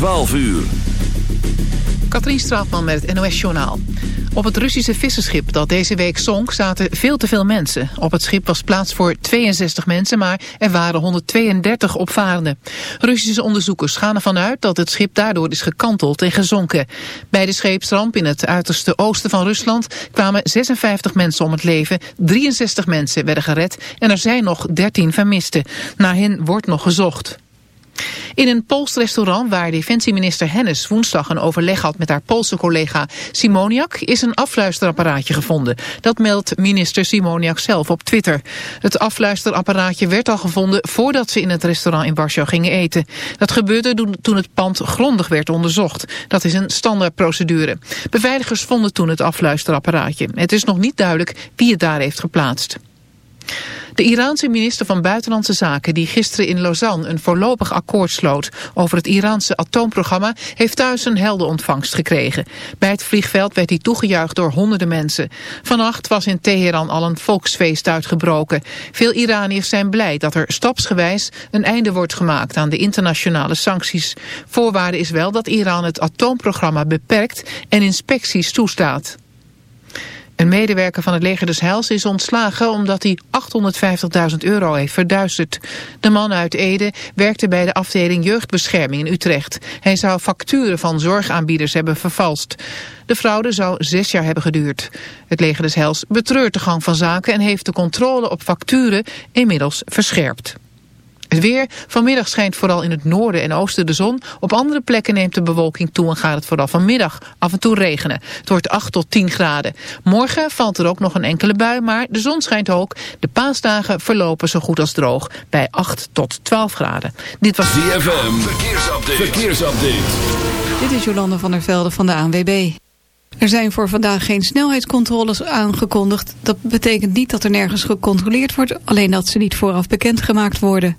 12 uur. Katrien Straatman met het NOS-journaal. Op het Russische visserschip dat deze week zonk zaten veel te veel mensen. Op het schip was plaats voor 62 mensen, maar er waren 132 opvarenden. Russische onderzoekers gaan ervan uit dat het schip daardoor is gekanteld en gezonken. Bij de scheepsramp in het uiterste oosten van Rusland kwamen 56 mensen om het leven. 63 mensen werden gered en er zijn nog 13 vermisten. Naar hen wordt nog gezocht. In een Pools restaurant waar defensieminister Hennis woensdag een overleg had met haar Poolse collega Simoniak is een afluisterapparaatje gevonden. Dat meldt minister Simoniak zelf op Twitter. Het afluisterapparaatje werd al gevonden voordat ze in het restaurant in Warschau gingen eten. Dat gebeurde toen het pand grondig werd onderzocht. Dat is een standaardprocedure. Beveiligers vonden toen het afluisterapparaatje. Het is nog niet duidelijk wie het daar heeft geplaatst. De Iraanse minister van Buitenlandse Zaken, die gisteren in Lausanne een voorlopig akkoord sloot over het Iraanse atoomprogramma, heeft thuis een helde ontvangst gekregen. Bij het vliegveld werd hij toegejuicht door honderden mensen. Vannacht was in Teheran al een volksfeest uitgebroken. Veel Iraniërs zijn blij dat er stapsgewijs een einde wordt gemaakt aan de internationale sancties. Voorwaarde is wel dat Iran het atoomprogramma beperkt en inspecties toestaat. Een medewerker van het leger des Heils is ontslagen omdat hij 850.000 euro heeft verduisterd. De man uit Ede werkte bij de afdeling jeugdbescherming in Utrecht. Hij zou facturen van zorgaanbieders hebben vervalst. De fraude zou zes jaar hebben geduurd. Het leger des Heils betreurt de gang van zaken en heeft de controle op facturen inmiddels verscherpt. Het weer. Vanmiddag schijnt vooral in het noorden en oosten de zon. Op andere plekken neemt de bewolking toe en gaat het vooral vanmiddag af en toe regenen. Het wordt 8 tot 10 graden. Morgen valt er ook nog een enkele bui, maar de zon schijnt ook. De paasdagen verlopen zo goed als droog bij 8 tot 12 graden. Dit was DFM. Verkeersupdate. Verkeersupdate. Dit is Jolande van der Velde van de ANWB. Er zijn voor vandaag geen snelheidscontroles aangekondigd. Dat betekent niet dat er nergens gecontroleerd wordt, alleen dat ze niet vooraf bekendgemaakt worden.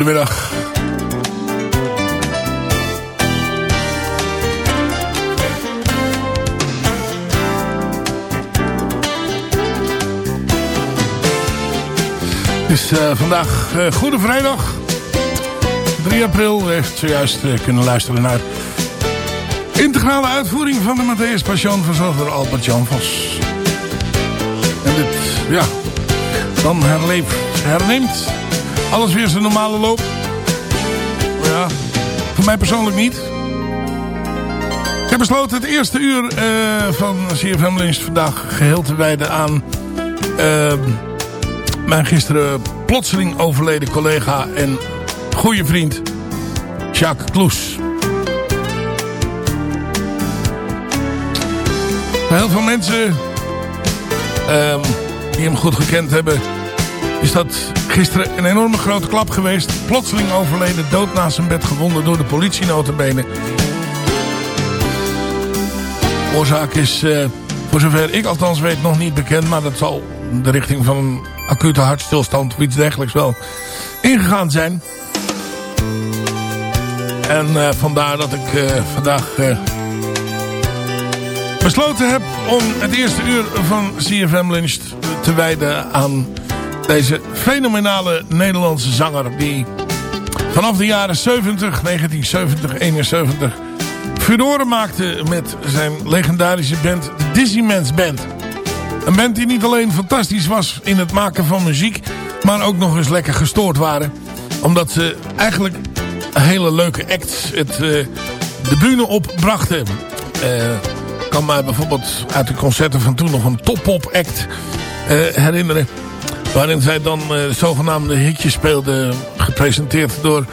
goedemiddag. Het is dus, vandaag eh, Goede Vrijdag. 3 april heeft zojuist eh, kunnen luisteren naar... integrale uitvoering van de Matthäus Passion... van door Albert-Jan Vos. En dit, ja... dan herleef, herneemt alles weer zijn normale loop. Ja, voor mij persoonlijk niet. Ik heb besloten het eerste uur eh, van CFM Lunch vandaag geheel te wijden aan... eh, mijn gisteren plotseling overleden collega en goede vriend Jacques Kloes. Heel veel mensen ehm, die hem goed gekend hebben... is dat gisteren een enorme grote klap geweest. Plotseling overleden, dood naast zijn bed gewonden door de politie notabene. Oorzaak is, eh, voor zover ik althans weet, nog niet bekend. Maar dat zal de richting van een acute hartstilstand of iets dergelijks wel ingegaan zijn. En eh, vandaar dat ik eh, vandaag besloten heb om het eerste uur van CFM Lunch te wijden aan deze fenomenale Nederlandse zanger die vanaf de jaren 70, 1970, 71 furoren maakte met zijn legendarische band de Dizzyman's Band. Een band die niet alleen fantastisch was in het maken van muziek, maar ook nog eens lekker gestoord waren. Omdat ze eigenlijk hele leuke acts het, eh, de bühne opbrachten. Ik kan mij bijvoorbeeld uit de concerten van toen nog een top-pop act eh, herinneren. Waarin zij dan eh, zogenaamde hitjes speelden, gepresenteerd door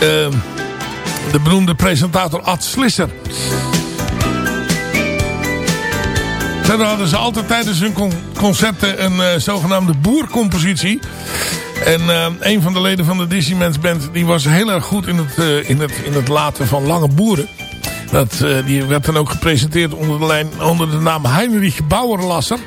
eh, de beroemde presentator Ad Slisser. Verder hadden ze altijd tijdens hun con concerten een eh, zogenaamde boercompositie. En eh, een van de leden van de Disneyman's Band... die was heel erg goed in het, in het, in het laten van lange boeren. Dat, die werd dan ook gepresenteerd onder de, lijn, onder de naam Heinrich Bauerlasser.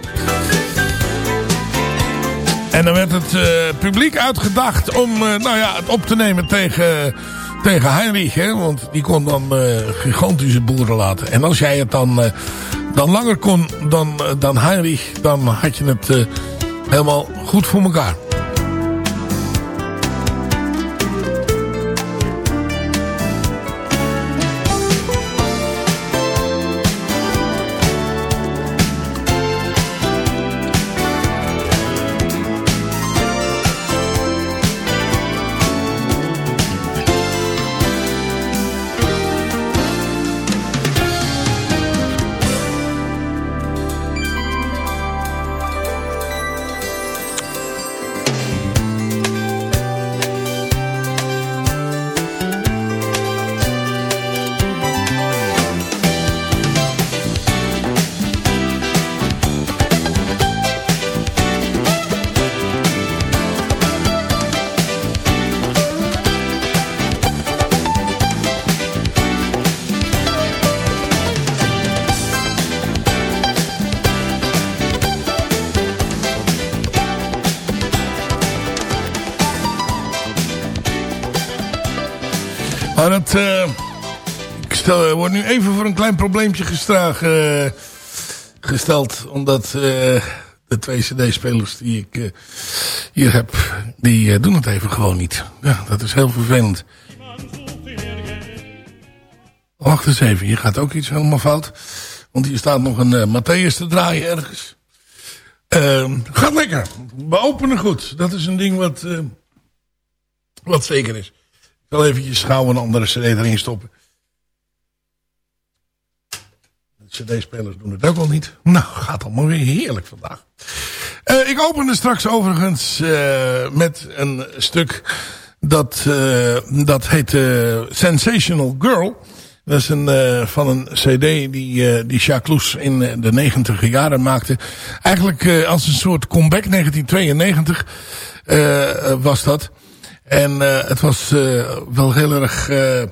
En dan werd het eh, publiek uitgedacht om eh, nou ja, het op te nemen tegen, tegen Heinrich. Hè? Want die kon dan eh, gigantische boeren laten. En als jij het dan, dan langer kon dan, dan Heinrich... dan had je het helemaal goed voor elkaar. Even voor een klein probleempje gesteld. Omdat eh, de twee cd-spelers die ik eh, hier heb, die eh, doen het even gewoon niet. Ja, dat is heel vervelend. Wacht eens even, hier gaat ook iets helemaal fout. Want hier staat nog een Matthäus te draaien ergens. Ehm, gaat lekker. We openen goed. Dat is een ding wat, wat zeker is. Ik zal eventjes gauw een andere cd erin stoppen. De cd-spelers doen het ook al niet. Nou, gaat allemaal weer heerlijk vandaag. Eh, ik opende straks overigens eh, met een stuk dat, eh, dat heet Sensational Girl. Dat is een, van een cd die, die Jacques in de negentiger jaren maakte. Eigenlijk als een soort comeback 1992 eh, eh, was dat. En het was wel heel erg... Huh?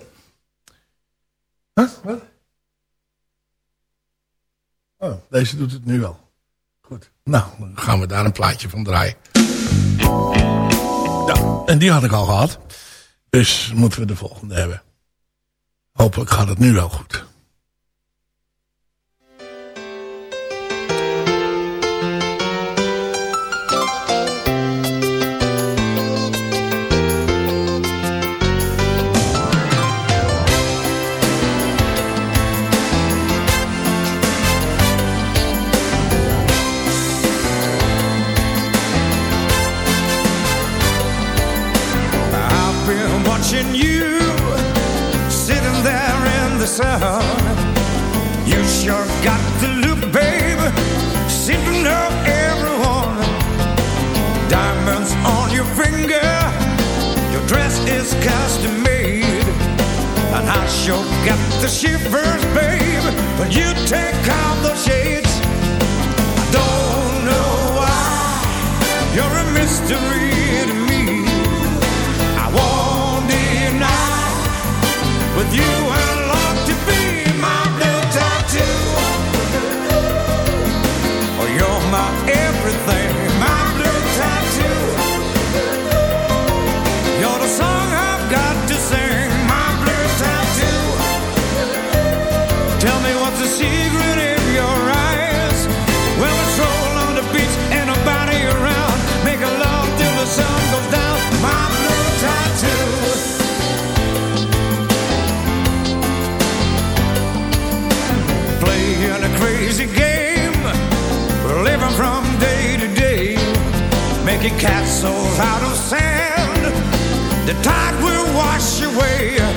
Wat? Oh, deze doet het nu wel. Goed. Nou, dan gaan we daar een plaatje van draaien. Ja, en die had ik al gehad. Dus moeten we de volgende hebben. Hopelijk gaat het nu wel goed. Sure got the shivers, babe. When you take off those shades. I don't know why. You're a mystery to me. I won't deny. With you, castles out of sand. The tide will wash away.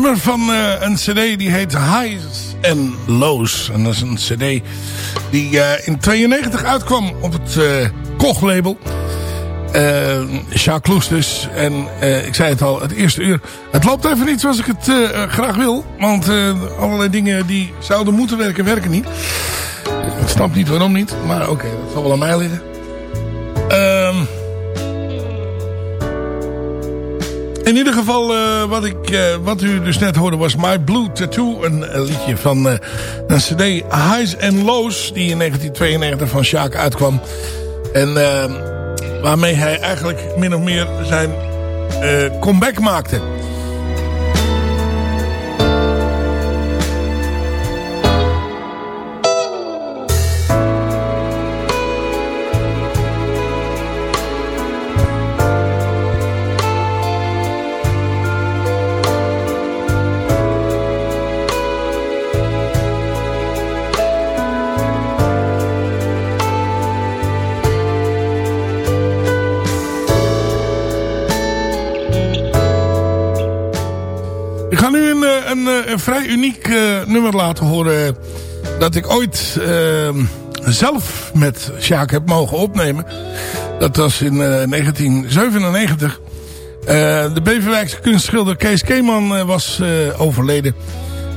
Nummer van eh, een cd die heet Highs and Lows. En dat is een cd die eh, in 92 uitkwam op het eh Koch label. Eh Jacques Kloes dus. En ik zei het al, het eerste uur. Het loopt even niet zoals ik het graag wil. Want allerlei dingen die zouden moeten werken, werken niet. Ik snap niet waarom niet. Maar oké, dat zal wel aan mij liggen. In ieder geval, eh, wat, ik, eh, wat u dus net hoorde was My Blue Tattoo. Een, een liedje van eh, een cd Highs and Lows. Die in 1992 van Sjaak uitkwam. En eh, waarmee hij eigenlijk min of meer zijn eh, comeback maakte. Uniek eh, nummer laten horen. Dat ik ooit eh, zelf met Sjaak heb mogen opnemen. Dat was in eh, 1997. Eh, de Beverwijkse kunstschilder Kees Keeman eh, was eh, overleden.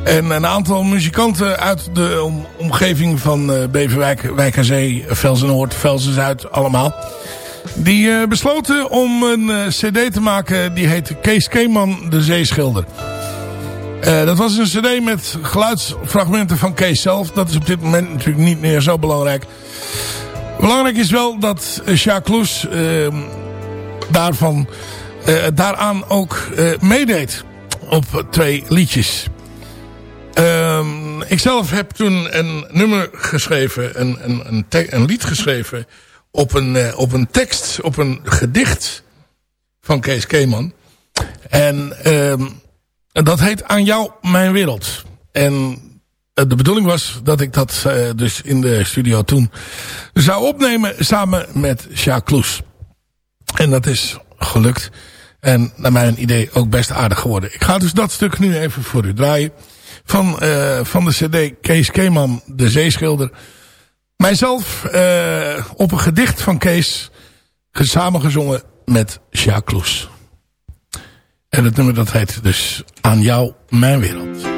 En een aantal muzikanten uit de om- omgeving van eh, Beverwijk, Wijk aan Zee, Velsen Noord, Velsen Zuid, allemaal. Die eh, besloten om een eh, cd te maken die heette Kees Keeman, de Zeeschilder. Eh, dat was een cd met geluidsfragmenten van Kees zelf. Dat is op dit moment natuurlijk niet meer zo belangrijk. Belangrijk is wel dat Jacques Loes uh, daarvan, uh, daaraan ook uh, meedeed op twee liedjes. Um, ik zelf heb toen een nummer geschreven, een, een, een, een lied geschreven op een, op een tekst, op een gedicht van Kees Keeman. En um, dat heet Aan jou mijn wereld. En de bedoeling was dat ik dat uh, dus in de studio toen zou opnemen samen met Jacques Kloes. En dat is gelukt. En naar mijn idee ook best aardig geworden. Ik ga dus dat stuk nu even voor u draaien. Van, uh, van de cd Kees Keeman, de zeeschilder. Mijzelf op een gedicht van Kees samengezongen met Jacques Kloes. En het nummer dat heet dus Aan jou mijn wereld.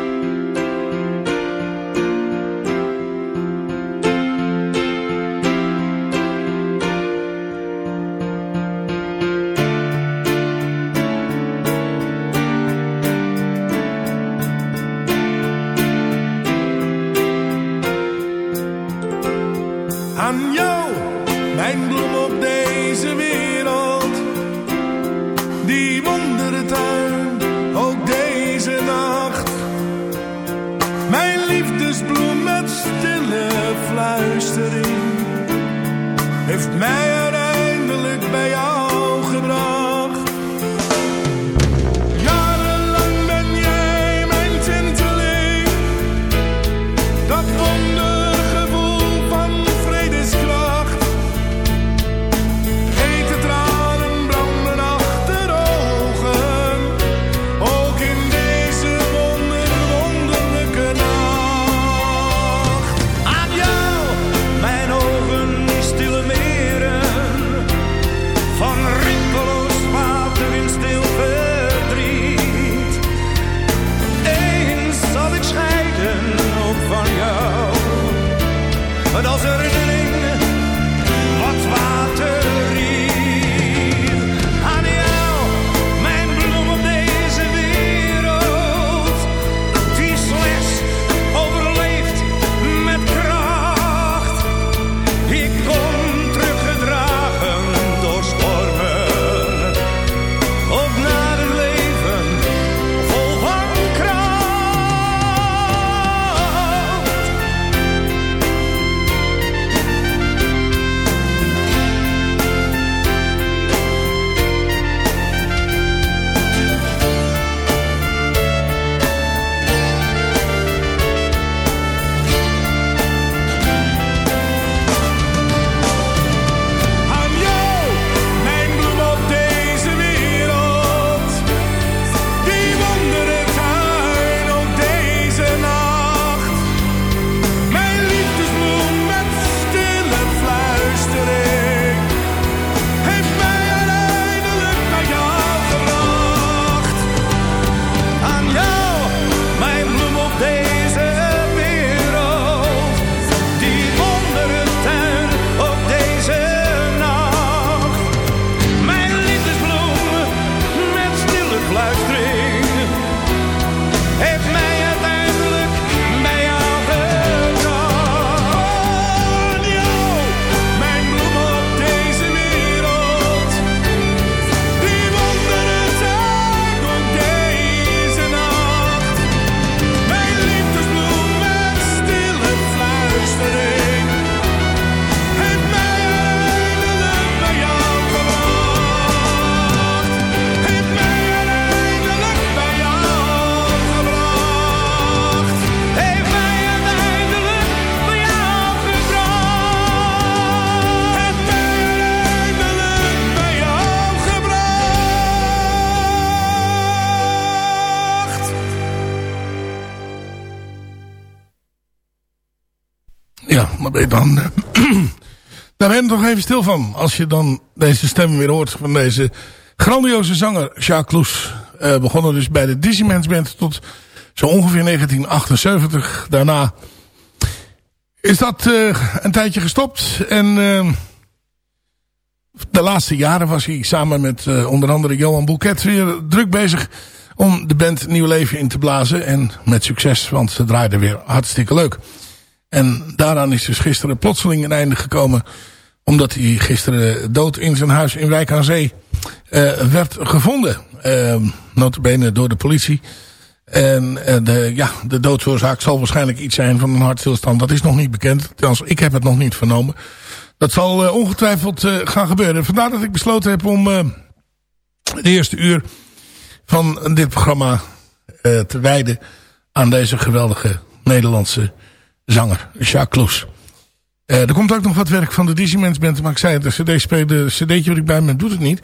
Dan... daar ben je toch even stil van. Als je dan deze stem weer hoort van deze grandioze zanger Jacques Loes. Eh, begonnen dus bij de Dizzyman's Band tot zo ongeveer 1978. Daarna is dat eh, een tijdje gestopt. En eh, de laatste jaren was hij samen met onder andere Johan Bouquet weer druk bezig om de band nieuw leven in te blazen. En met succes, want ze draaiden weer hartstikke leuk. En daaraan is dus gisteren plotseling een einde gekomen Omdat hij gisteren dood in zijn huis in Wijk aan Zee uh, werd gevonden. Uh, notabene door de politie. En uh, de, ja, de doodsoorzaak zal waarschijnlijk iets zijn van een hartstilstand. Dat is nog niet bekend. Althans, ik heb het nog niet vernomen. Dat zal uh, ongetwijfeld gaan gebeuren. Vandaar dat ik besloten heb om de eerste uur van dit programma te wijden aan deze geweldige Nederlandse zanger, Jacques Kloes. Uh, er komt ook nog wat werk van de Digimens Band. Maar ik zei de cd de cd'tje wat ik bij me doet het niet.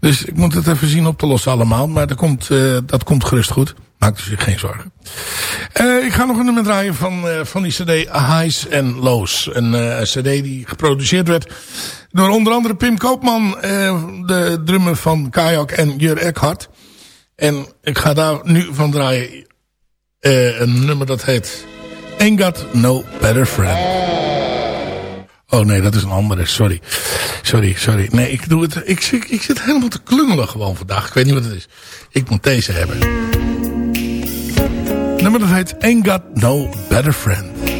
Dus ik moet het even zien op te lossen allemaal. Maar dat komt, uh, dat komt gerust goed. Maak u zich geen zorgen. Uh, ik ga nog een nummer draaien van, van die cd Highs and Lows. Een cd die geproduceerd werd door onder andere Pim Koopman. de drummer van Kajak en Jur Eckhart. En ik ga daar nu van draaien een nummer dat heet... Ain't Got No Better Friend. Oh nee, dat is een andere. Sorry. Sorry, sorry. Nee, ik doe het. Ik, ik, ik zit helemaal te klungelen gewoon vandaag. Ik weet niet wat het is. Ik moet deze hebben. Nummer dat heet Ain't Got No Better Friend.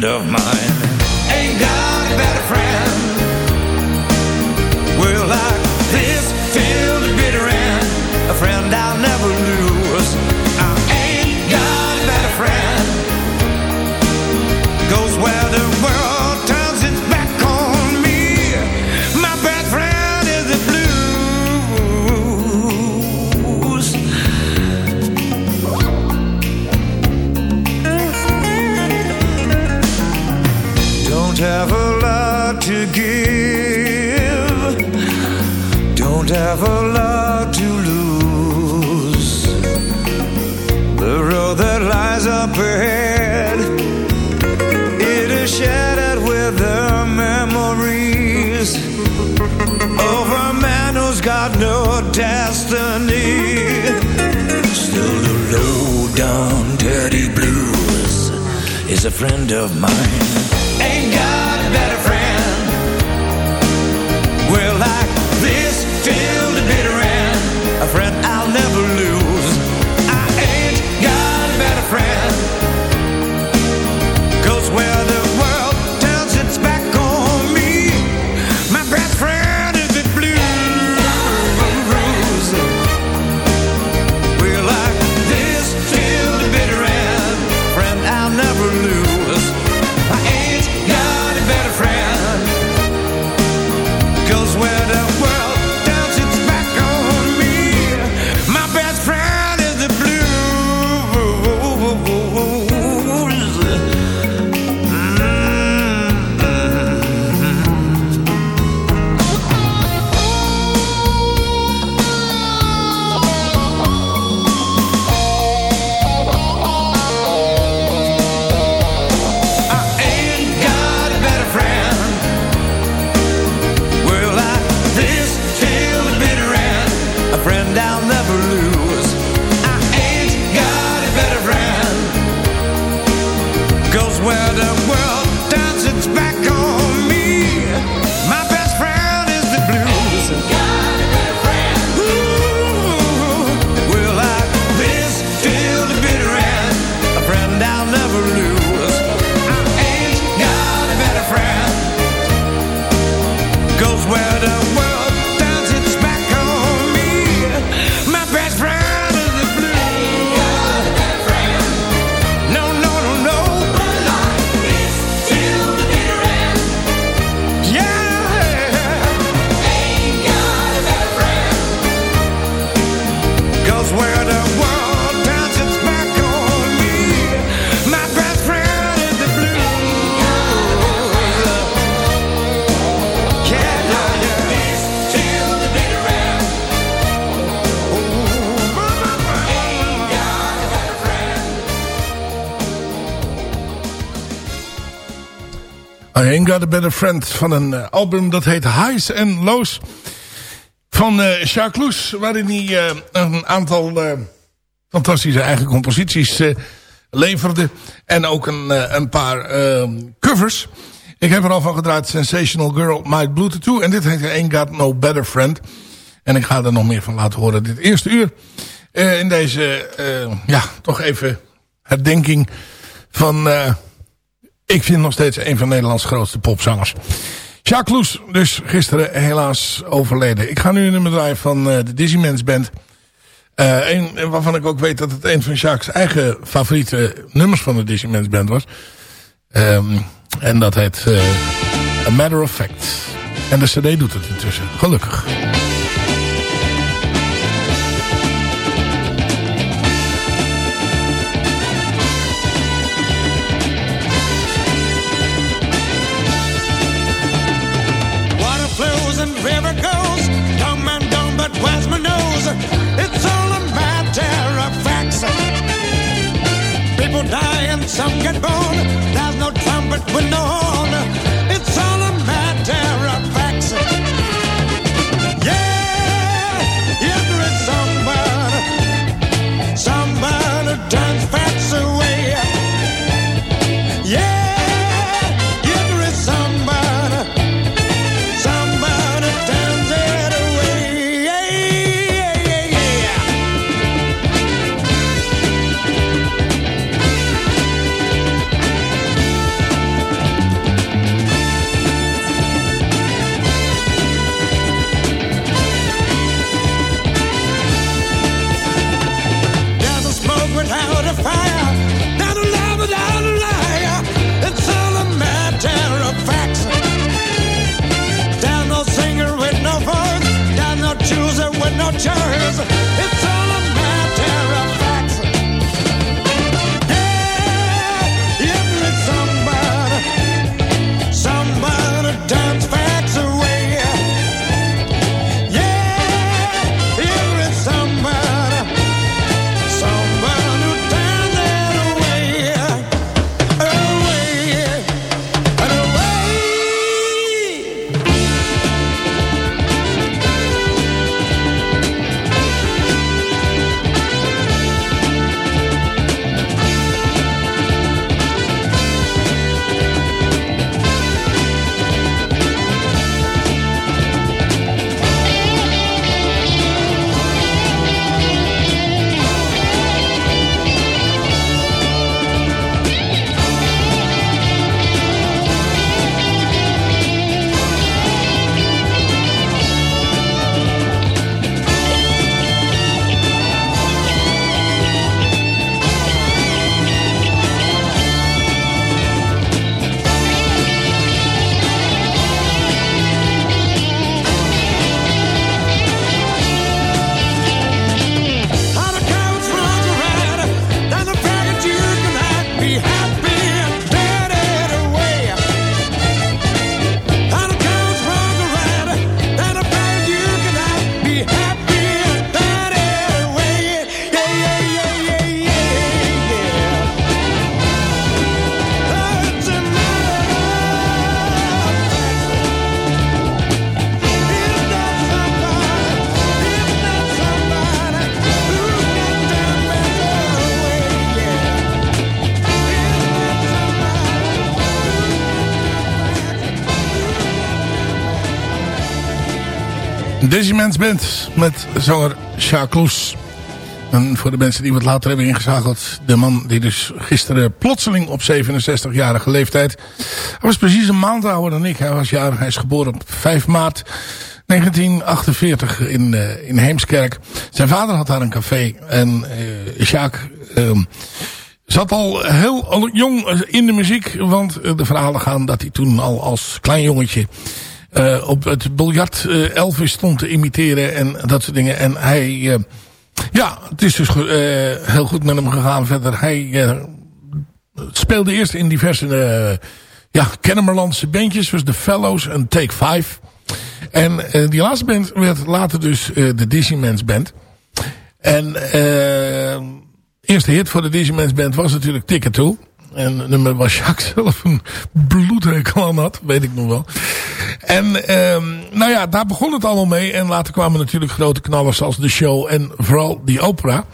Friend of mine. Is a friend of mine. Got Better Friend van een eh, album dat heet Highs and Lows van uh, Jacques Loes, waarin hij uh, een aantal fantastische eigen composities leverde en ook een, een paar covers. Ik heb er al van gedraaid Sensational Girl, My Blue Tattoo en dit heet Ain't Got No Better Friend. En ik ga er nog meer van laten horen dit eerste uur. in deze, ja, toch even herdenking van ik vind nog steeds een van Nederlands grootste popzangers. Jacques Loes, dus gisteren helaas overleden. Ik ga nu een nummer draaien van uh, de Dizzyman's Band. Uh, een, waarvan ik ook weet dat het een van Jacques' eigen favoriete nummers van de Dizzyman's Band was. Um, en dat heet uh, A Matter of Fact. En de cd doet het intussen, gelukkig. Some get born. Dizzyman's Band met zanger Jacques Loes. En voor de mensen die wat later hebben ingeschakeld. De man die dus gisteren plotseling op 67-jarige leeftijd. Hij was precies een maand ouder dan ik. Hij was jarig. Hij is geboren op 5 maart 1948 in, eh, in Heemskerk. Zijn vader had daar een café. En eh, Jacques ehm, zat al heel jong in de muziek. Want eh, de verhalen gaan dat hij toen al als klein jongetje... eh, op het biljart eh, Elvis stond te imiteren en dat soort dingen. En hij... eh, ja, het is dus heel goed met hem gegaan verder. Hij speelde eerst in diverse ja, Kennemerlandse bandjes. Was de Fellows en Take Five. En die laatste band werd later dus de Dizzyman's Band. En eerste hit voor de Dizzyman's Band was natuurlijk Ticket To. En nummer waar Jacques zelf een bloedhekel aan had. Weet ik nog wel. En ehm, nou ja, daar begon het allemaal mee. En later kwamen natuurlijk grote knallers als de show en vooral die opera.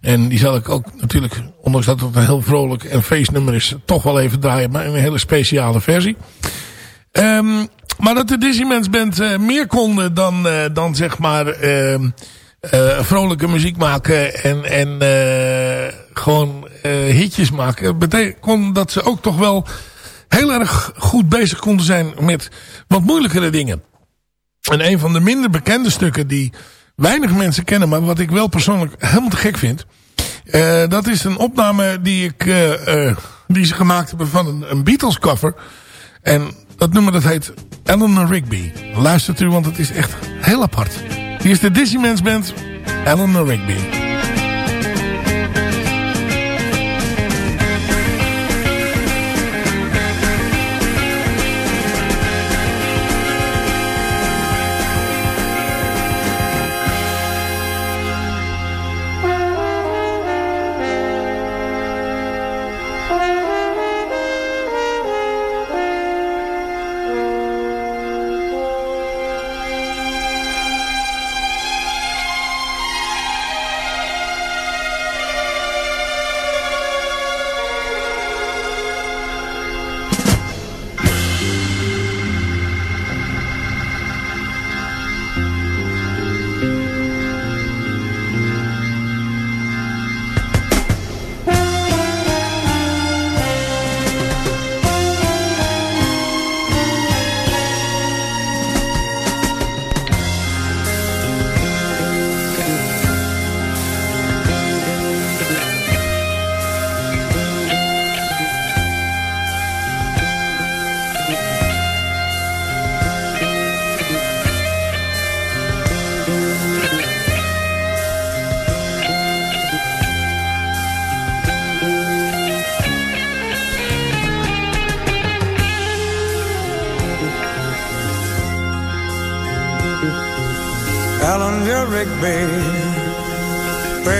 En die zal ik ook natuurlijk, ondanks dat het een heel vrolijk en feestnummer is, toch wel even draaien. Maar in een hele speciale versie. Um, maar dat de Disneymans Band uh, meer konden dan, uh, dan zeg maar uh, vrolijke muziek maken en, en gewoon hitjes maken. Betekent dat ze ook toch wel heel erg goed bezig konden zijn met wat moeilijkere dingen. En een van de minder bekende stukken die weinig mensen kennen, maar wat ik wel persoonlijk helemaal te gek vind. dat is een opname die, ik, die ze gemaakt hebben van een, een Beatles cover. En dat nummer dat heet Eleanor Rigby. Luistert u, want het is echt heel apart. Hier is de Disneymans Band, Eleanor. Rigby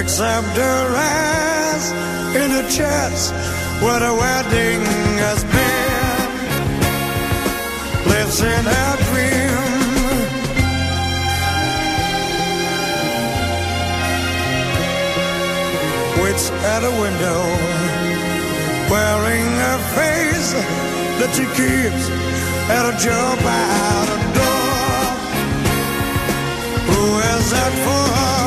up her eyes in a church where the wedding has been. Lives in her dream. Waits at a window, wearing a face that she keeps at a job out the door. Who is that for?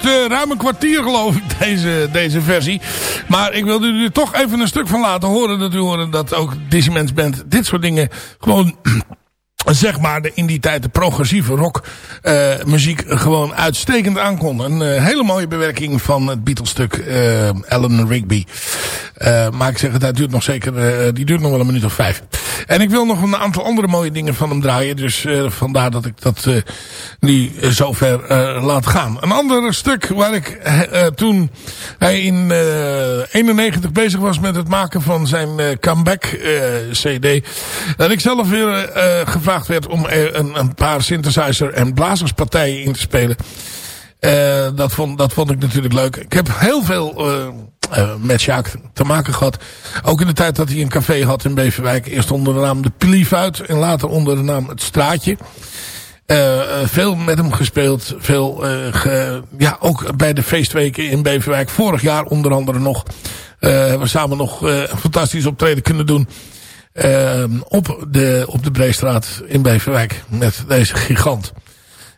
Duurt uh, ruim een kwartier geloof ik, deze, deze versie. Maar ik wilde u er toch even een stuk van laten horen. Dat u horen dat ook Disneyman's Band dit soort dingen gewoon zeg maar de, in die tijd de progressieve rock uh, muziek gewoon uitstekend aankon. Een uh, hele mooie bewerking van het Beatles-stuk uh, Alan Rigby. maar ik zeg het, dat duurt nog zeker, die duurt nog wel een minuut of vijf. En ik wil nog een aantal andere mooie dingen van hem draaien. Dus vandaar dat ik dat nu zover laat gaan. Een ander stuk waar ik toen hij in 91 bezig was met het maken van zijn comeback CD. Dat ik zelf weer gevraagd werd om een, een paar synthesizer en blazerspartijen in te spelen. Uh, dat, vond, dat vond ik natuurlijk leuk. Ik heb heel veel uh, met Sjaak te maken gehad. Ook in de tijd dat hij een café had in Beverwijk. Eerst onder de naam De Plief en later onder de naam Het Straatje. veel met hem gespeeld. Veel, ja, ook bij de feestweken in Beverwijk. Vorig jaar onder andere nog. hebben we samen nog een fantastisch optreden kunnen doen. Op, de, op de Breestraat in Beverwijk met deze gigant.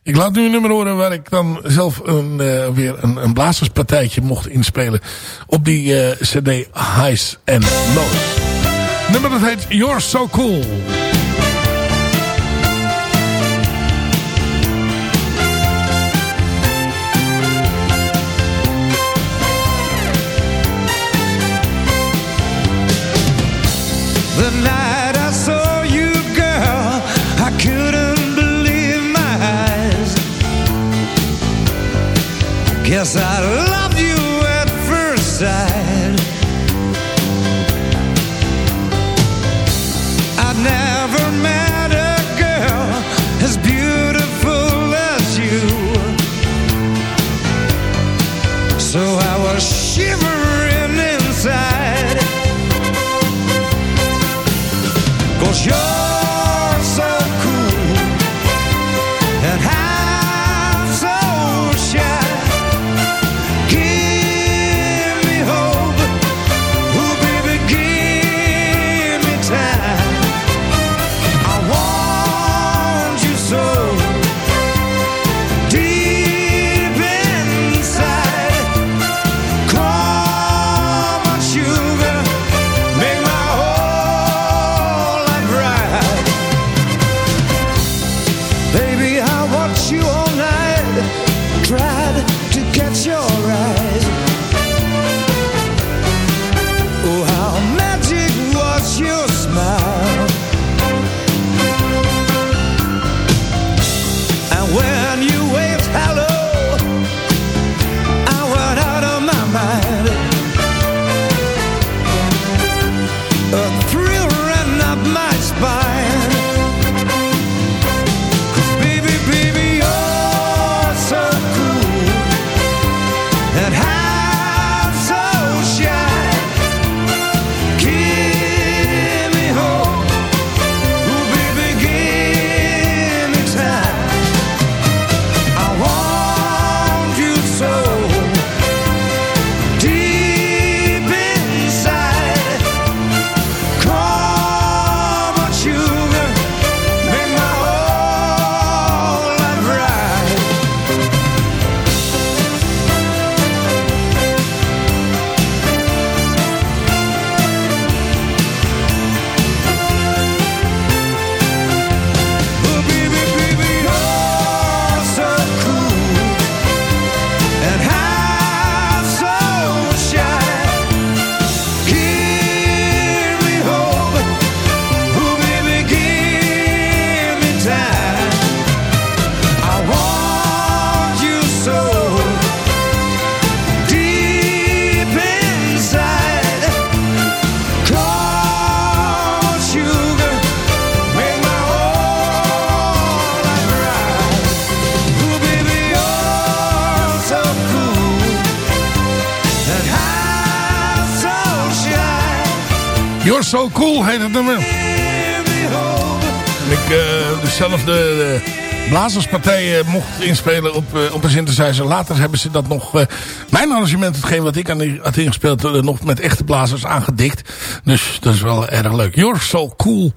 Ik laat nu een nummer horen waar ik dan zelf een, uh, weer een, een blazerspartijtje mocht inspelen op die uh, cd Highs and Lows. Nummer dat heet You're So Cool. Guess You're So Cool heet het nummer. En ik uh, dezelfde uh, blazerspartijen mocht inspelen op, eh, op een synthesizer. Later hebben ze dat nog, eh, mijn arrangement, hetgeen wat ik aan had ingespeeld, eh, nog met echte blazers aangedikt. Dus dat is wel erg leuk. You're so cool.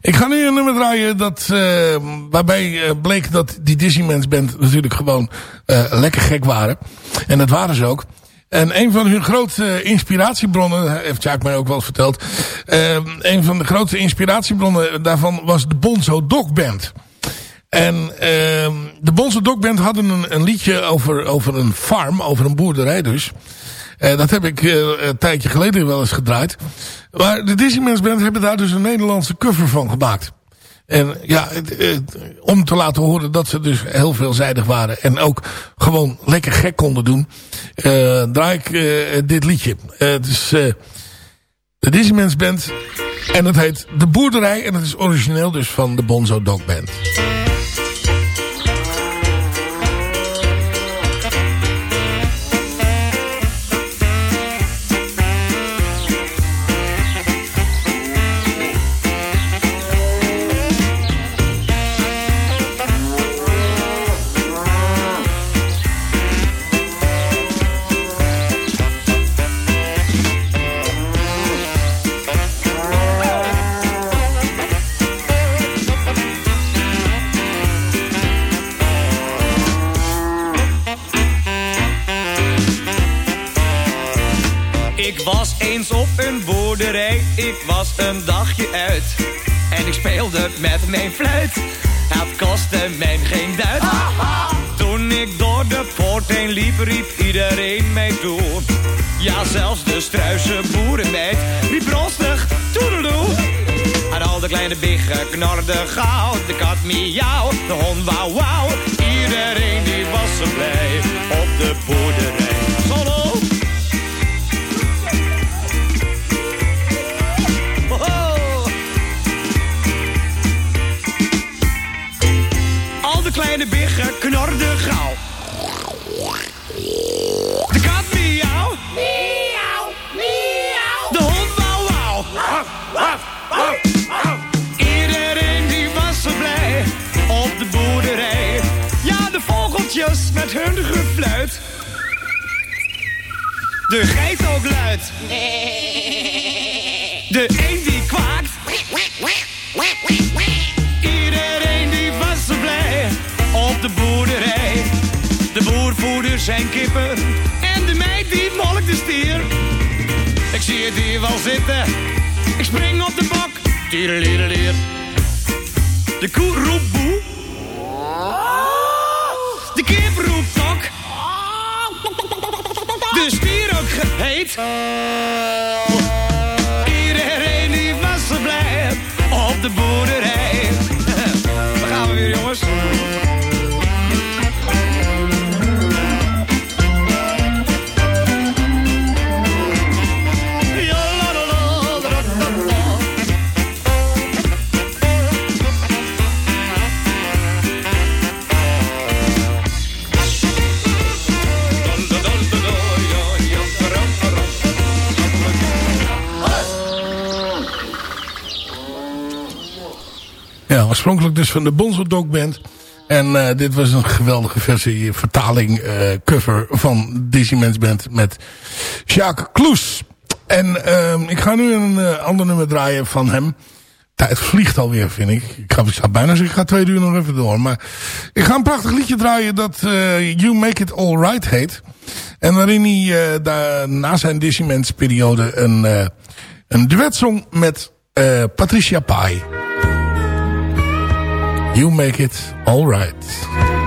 Ik ga nu een nummer draaien dat, eh, waarbij eh, bleek dat die Disneymans band natuurlijk gewoon eh, lekker gek waren. En dat waren ze ook. En een van hun grote inspiratiebronnen, heeft Jaak mij ook wel verteld. eh, een van de grote inspiratiebronnen daarvan was de Bonzo Dog Band. En ehm de Bonzo Dog Band hadden een, een liedje over, over een farm, over een boerderij dus. Eh, dat heb ik eh, een tijdje geleden wel eens gedraaid. Maar de Disneymans Band hebben daar dus een Nederlandse cover van gemaakt. En ja, om te laten horen dat ze dus heel veelzijdig waren. En ook gewoon lekker gek konden doen. eh draai ik eh, dit liedje. Eh, het is de Disneymans Band. En het heet De Boerderij. En het is origineel dus van de Bonzo Dog Band. Ik was een dagje uit. En ik speelde met mijn fluit, het kostte mij geen duit. Toen ik door de poort heen liep, riep iedereen mij toe. Ja, zelfs de struise boerenmeid riep rostig toedeloe. En al de kleine biggen knorden gauw, de kat miauw, de hond wauw wauw. Iedereen die was zo blij op de boerderij. Knorden gauw. De kat miauw. Miauw, miauw. De hond wauw wauw. Iedereen die was zo blij op de boerderij. Ja, de vogeltjes met hun gefluit. De geit ook luid. De Het hier zitten, ik spring op de bok. Tiedelierelier. De koe roept boe. De kip roept tok. De stier ook geheet. Iedereen die was zo blij op de boerderij. Oorspronkelijk dus van de Bonzo Dog Band. En eh, dit was een geweldige versie, eh, vertaling, eh, cover van Disneymans Band met Jacques Kloes. En ehm, ik ga nu een ander nummer draaien van hem. Tijd vliegt alweer, vind ik. Ik, ga, bijna zeggen, ik ga twee uur nog even door. Maar ik ga een prachtig liedje draaien dat You Make It Alright heet. En waarin hij na zijn Disneymans periode een, een duetsong met Patricia Pai. You make it alright.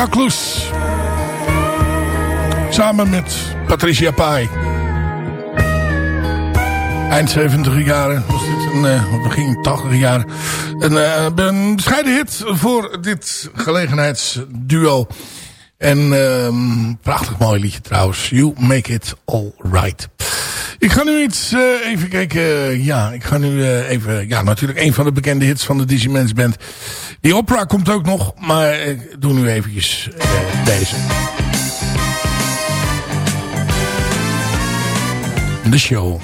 Jacques Loes. Samen met Patricia Pai. Eind 70 jaren was dit een, uh, begin 80 jaren. Een, uh, een bescheiden hit voor dit gelegenheidsduo. En uh, prachtig mooi liedje trouwens. You Make It All Right. Ik ga nu iets uh, even kijken. ja, ik ga nu even... Ja, natuurlijk een van de bekende hits van de Digimens Band. Die opera komt ook nog. Maar ik doe nu eventjes uh, deze. De show.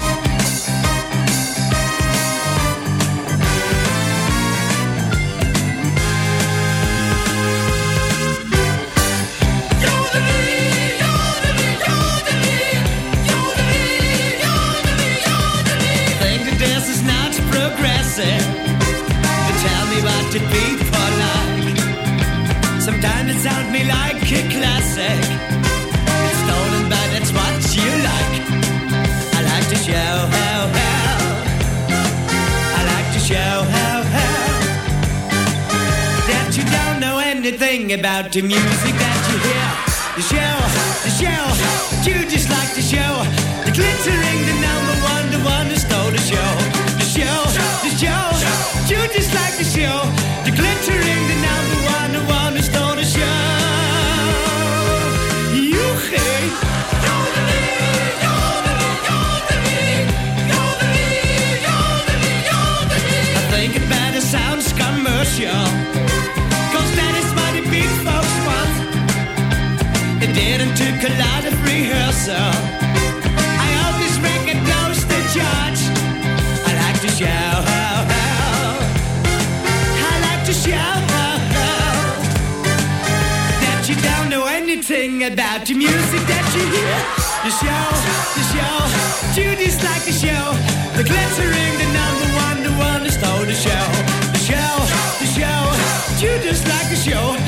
About the music that you hear. The show, the show, you just like the show. The glittering, the number one, the one who stole. The show, the show, rehearsal. I hope this record goes to judge. I like to show how, how. I like to show how, how. That you don't know anything about the music that you hear. The show, the show, you just like the show. The glittering, the number one, the one who stole the show. The show, the show, you just like the show.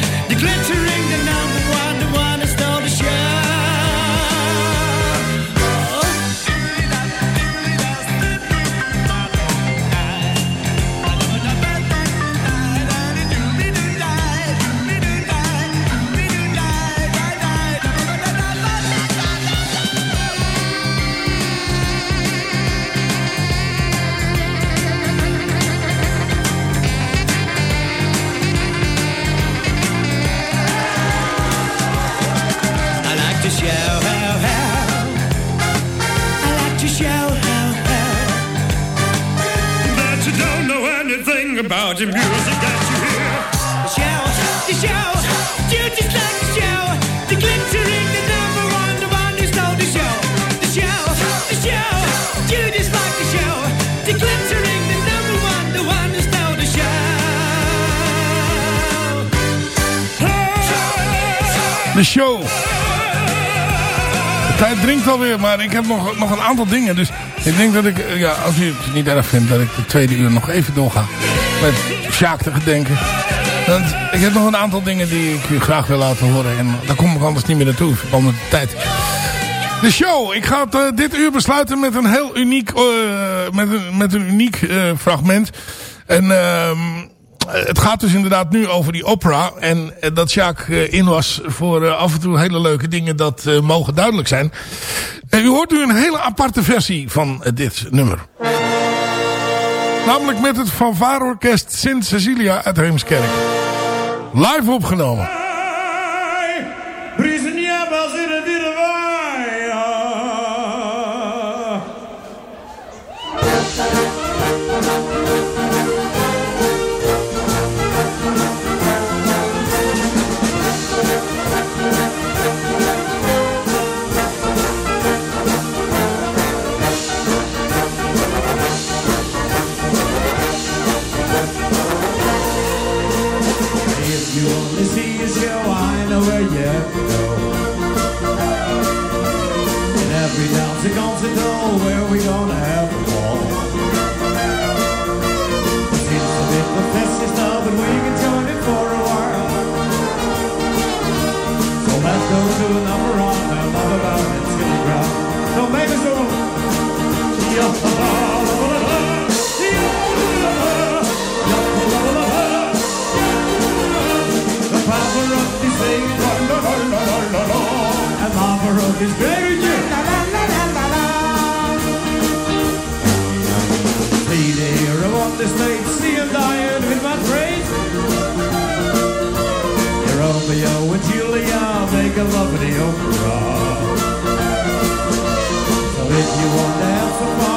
De show. De tijd dringt alweer, maar ik heb nog, nog een aantal dingen. Dus ik denk dat ik, eh, ja, als u het niet erg vindt, dat ik de tweede uur nog even doorga. Met Sjaak te gedenken. Want ik heb nog een aantal dingen die ik u graag wil laten horen. En daar kom ik anders niet meer naartoe, in de tijd. De show. Ik ga het, eh, dit uur besluiten met een heel uniek, eh, met een, met een uniek fragment. En ehm, het gaat dus inderdaad nu over die opera. En eh, dat Sjaak eh, in was voor eh, af en toe hele leuke dingen. Dat eh, mogen duidelijk zijn. En u hoort nu een hele aparte versie van eh, dit nummer. Namelijk met het fanfareorkest Sint Cecilia uit Heemskerk. Live opgenomen. We're gonna know where we gonna have a ball. It's a bit professors stuff, but we can join it for a while. So let's go to an opera on I love about it, city ground. Don't make us all. Yeah. Power la la la la la la. Night, see him dying with my trade. Romeo and Julia make a love in the opera. So if you want to have some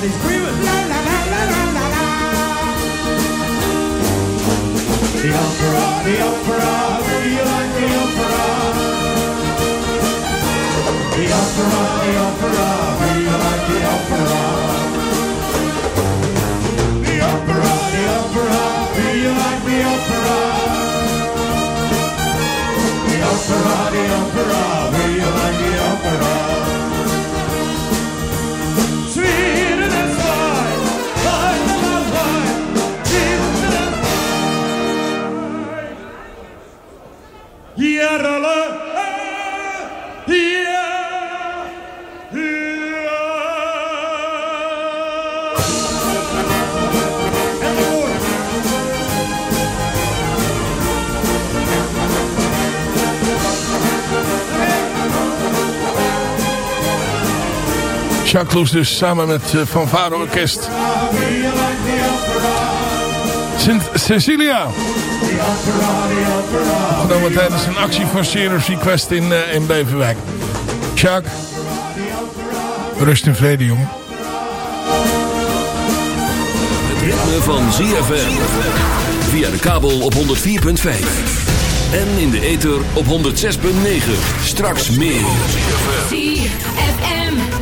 Pavarotti screaming, la la la la la la la. The opera, the opera, do you like the opera? The opera, the opera, do you like the opera? The opera, the opera, do you like the opera? The opera, the opera, do you like the opera? Jacques Loes dus samen met uh, Fanfare Orkest. Sint Cecilia. Genomen tijdens een actie voor Serious Request in, uh, in Beverwijk. Jacques. Rust in vrede, jongen. Het ritme van ZFM. Via de kabel op 104.5. En in de ether op 106.9. Straks meer.